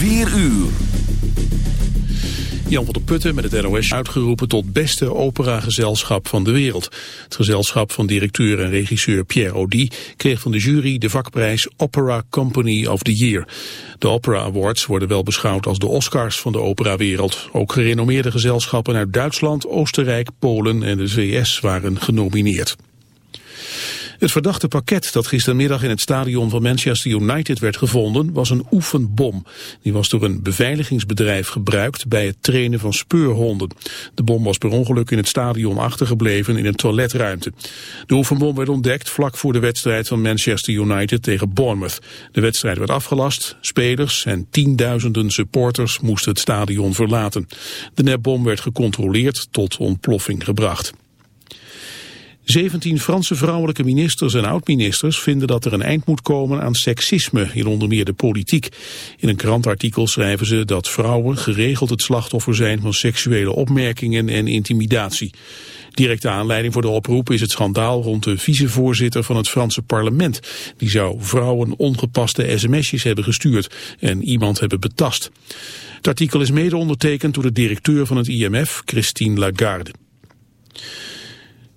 4 uur. Jan van der Putten met het NOS uitgeroepen tot beste operagezelschap van de wereld. Het gezelschap van directeur en regisseur Pierre Audi kreeg van de jury de vakprijs Opera Company of the Year. De Opera Awards worden wel beschouwd als de Oscars van de operawereld. Ook gerenommeerde gezelschappen uit Duitsland, Oostenrijk, Polen en de VS waren genomineerd. Het verdachte pakket dat gistermiddag in het stadion van Manchester United werd gevonden was een oefenbom. Die was door een beveiligingsbedrijf gebruikt bij het trainen van speurhonden. De bom was per ongeluk in het stadion achtergebleven in een toiletruimte. De oefenbom werd ontdekt vlak voor de wedstrijd van Manchester United tegen Bournemouth. De wedstrijd werd afgelast, spelers en tienduizenden supporters moesten het stadion verlaten. De nepbom werd gecontroleerd tot ontploffing gebracht. 17 Franse vrouwelijke ministers en oud-ministers vinden dat er een eind moet komen aan seksisme in onder meer de politiek. In een krantartikel schrijven ze dat vrouwen geregeld het slachtoffer zijn van seksuele opmerkingen en intimidatie. Directe aanleiding voor de oproep is het schandaal rond de vicevoorzitter van het Franse parlement. Die zou vrouwen ongepaste sms'jes hebben gestuurd en iemand hebben betast. Het artikel is mede ondertekend door de directeur van het IMF, Christine Lagarde.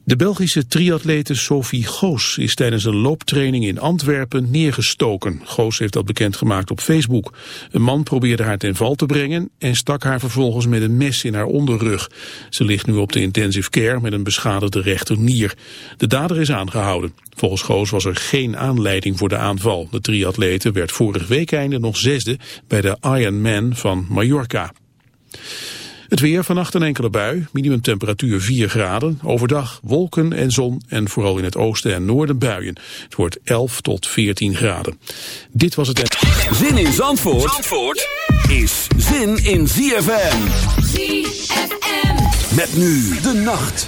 De Belgische triatlete Sophie Goos is tijdens een looptraining in Antwerpen neergestoken. Goos heeft dat bekendgemaakt op Facebook. Een man probeerde haar ten val te brengen en stak haar vervolgens met een mes in haar onderrug. Ze ligt nu op de intensive care met een beschadigde rechternier. De dader is aangehouden. Volgens Goos was er geen aanleiding voor de aanval. De triatlete werd vorig weekende nog zesde bij de Ironman van Mallorca. Het weer vannacht een enkele bui, minimumtemperatuur 4 graden. Overdag wolken en zon en vooral in het oosten en noorden buien. Het wordt 11 tot 14 graden. Dit was het... Zin in Zandvoort, Zandvoort is zin in ZFM. ZFM. Met nu de nacht.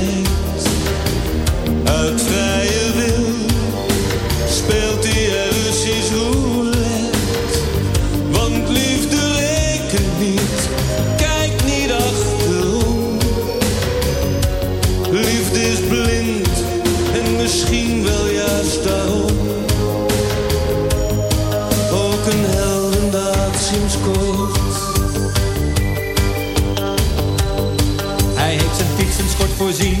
uit vrije wil speelt hij Russisch roulette. Want liefde rekent niet, kijk niet achterom. Liefde is blind en misschien wel juist daarom. Ook een heldendaad sinds kort. Hij heeft zijn fietsenschort voorzien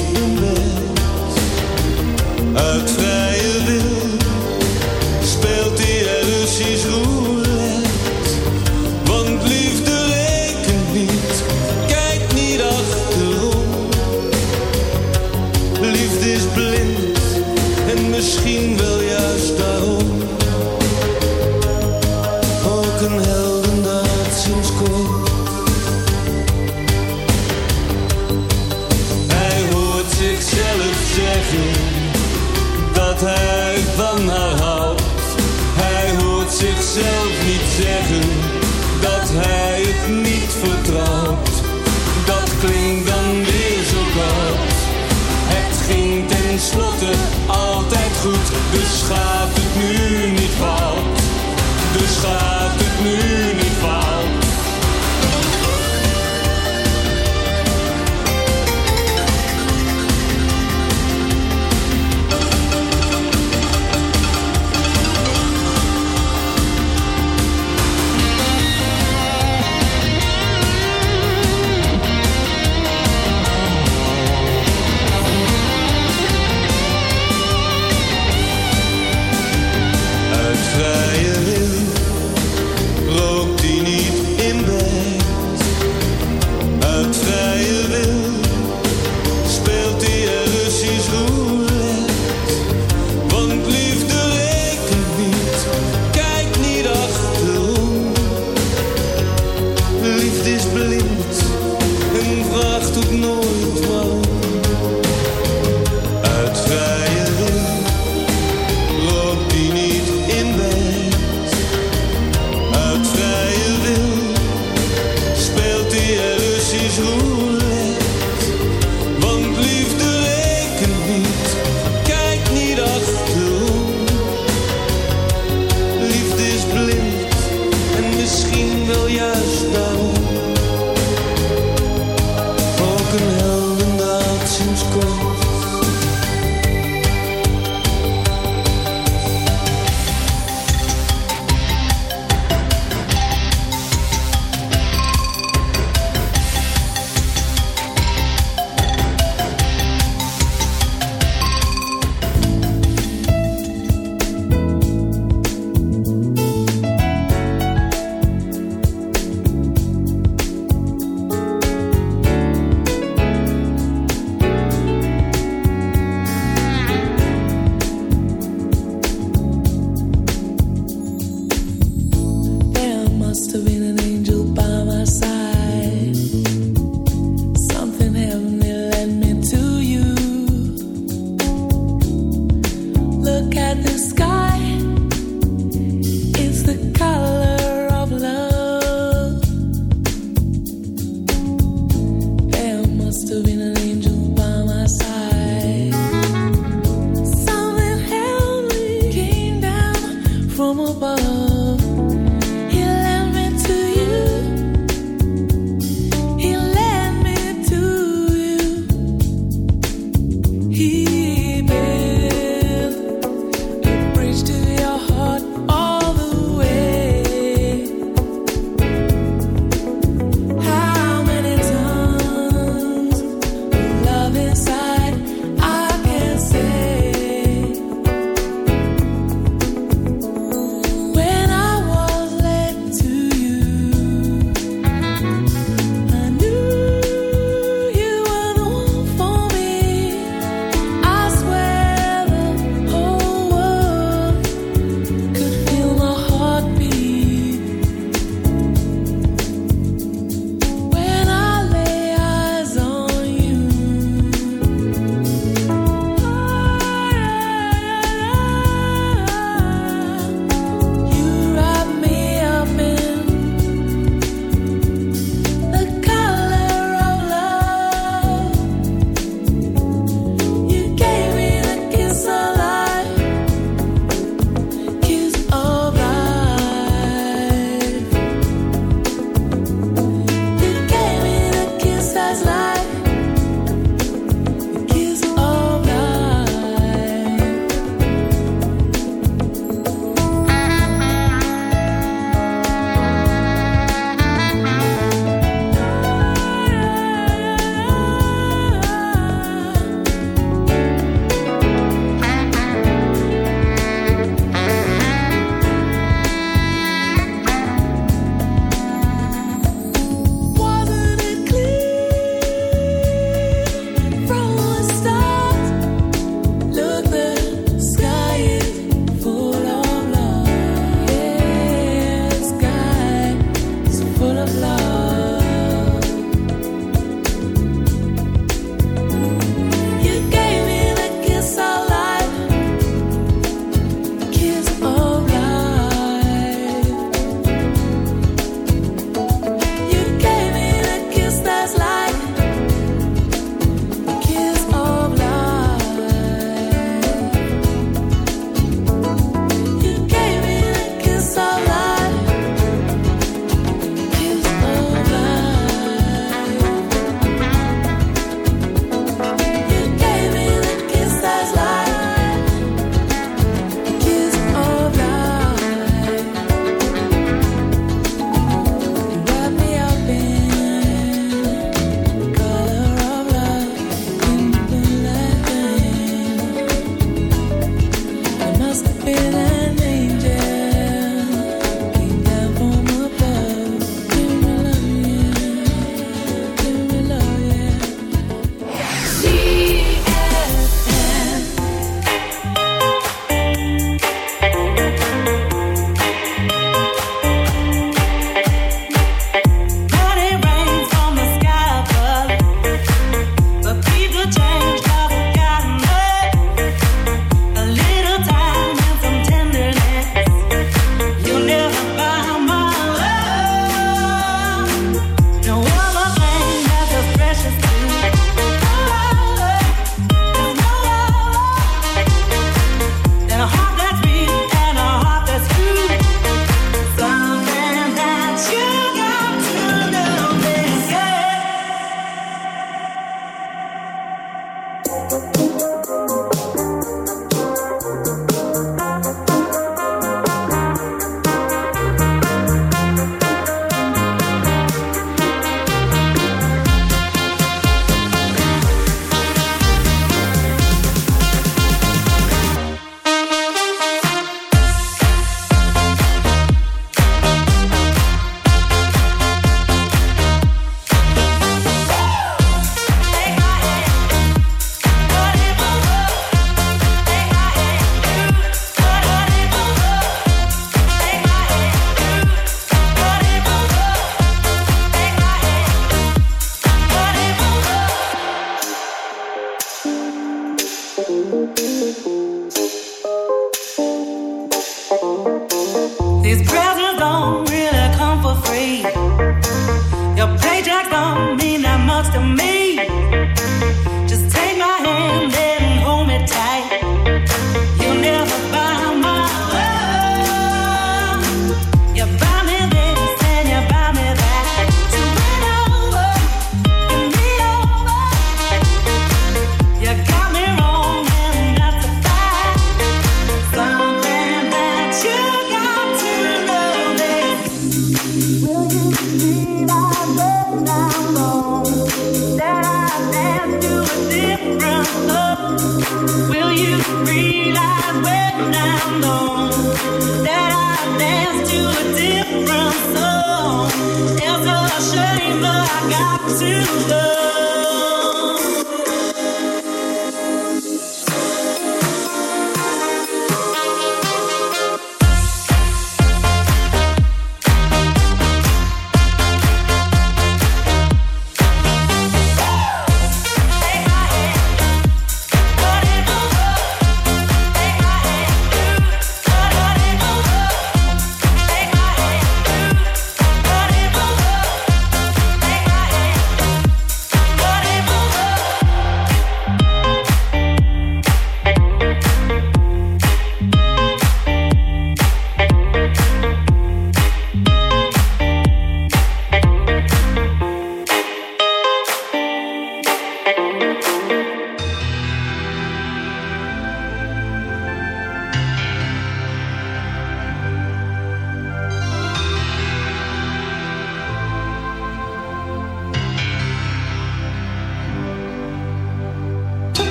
uit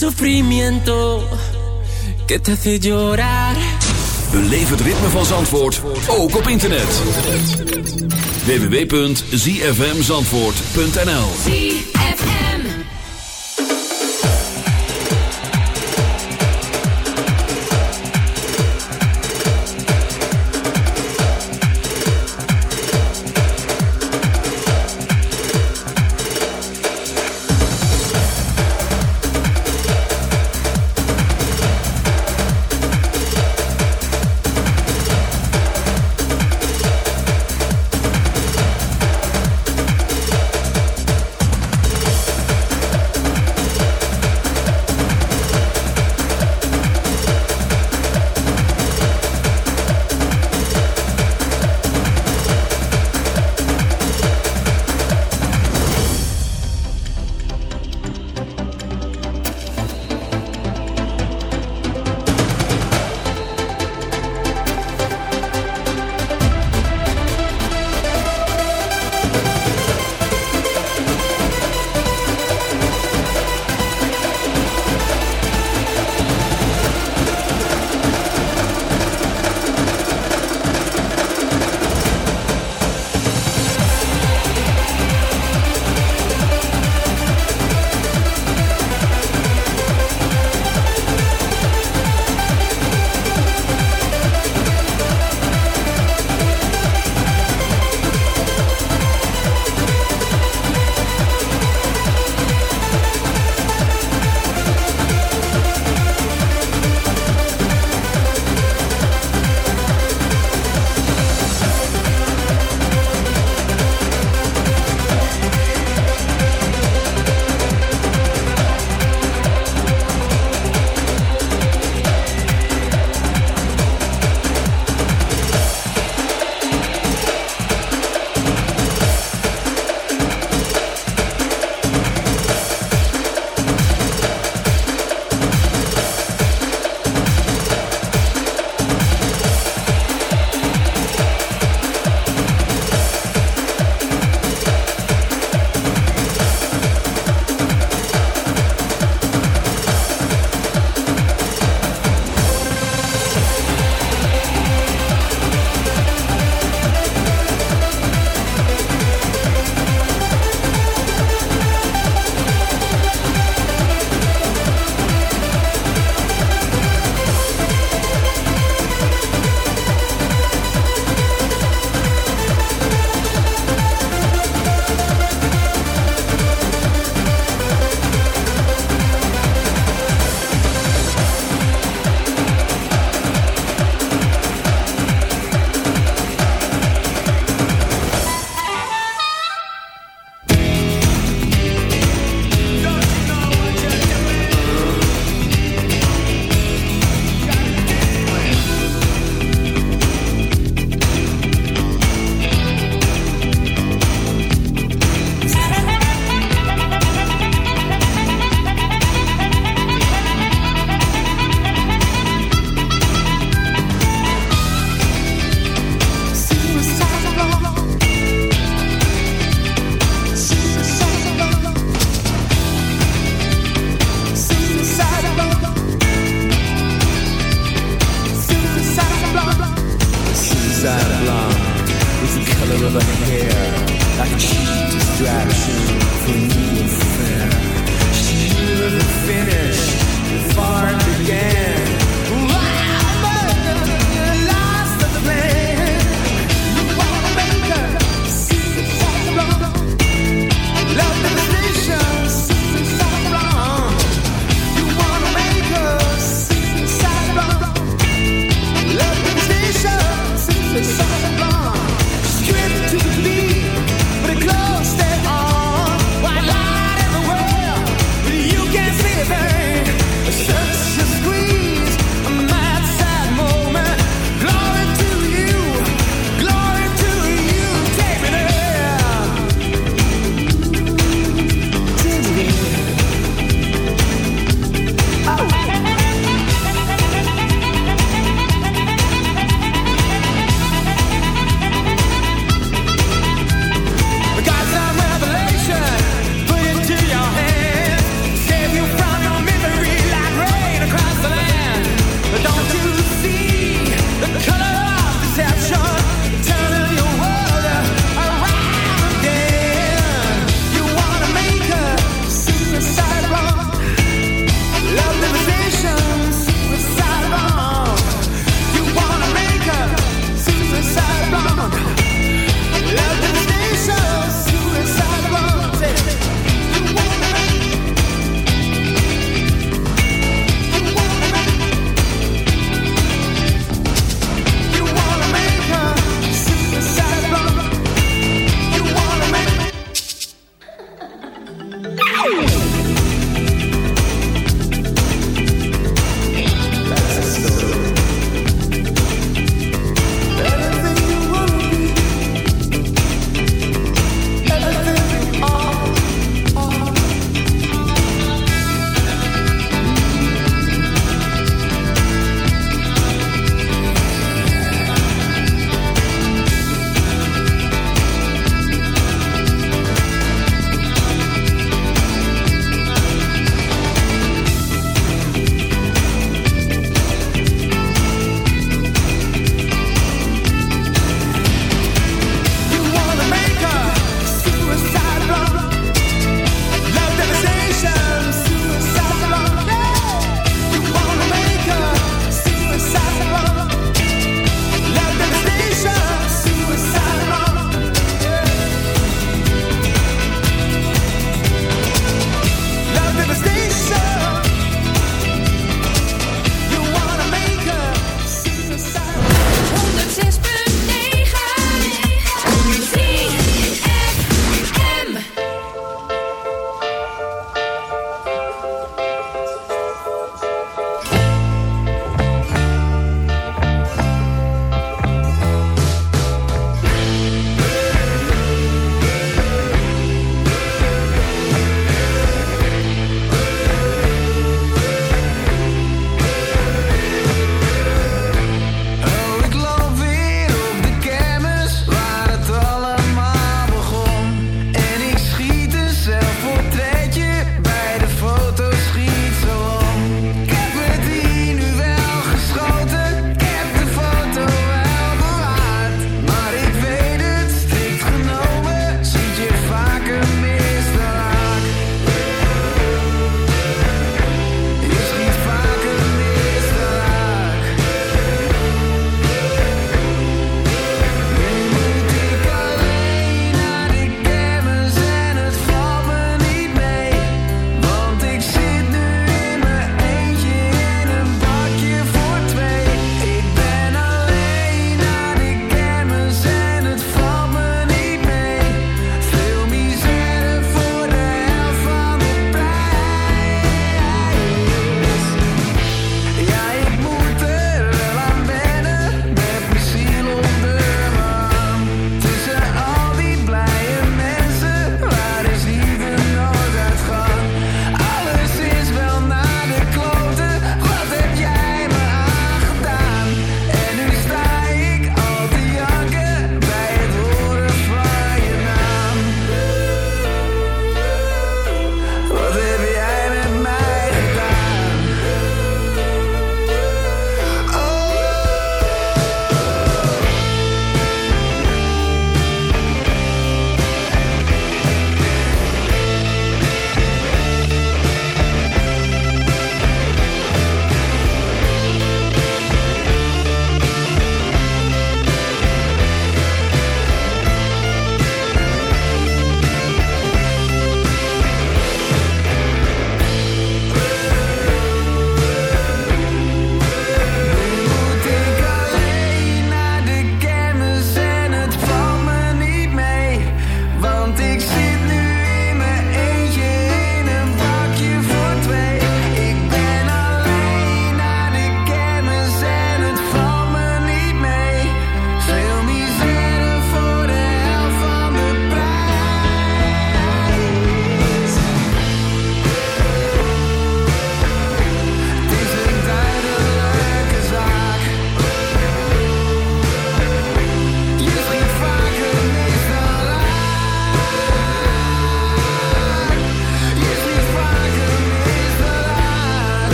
sufrimiento que te hace llorar. Beleef het ritme van Zandvoort ook op internet. www.zfmzandvoort.nl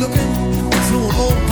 looking through a hole.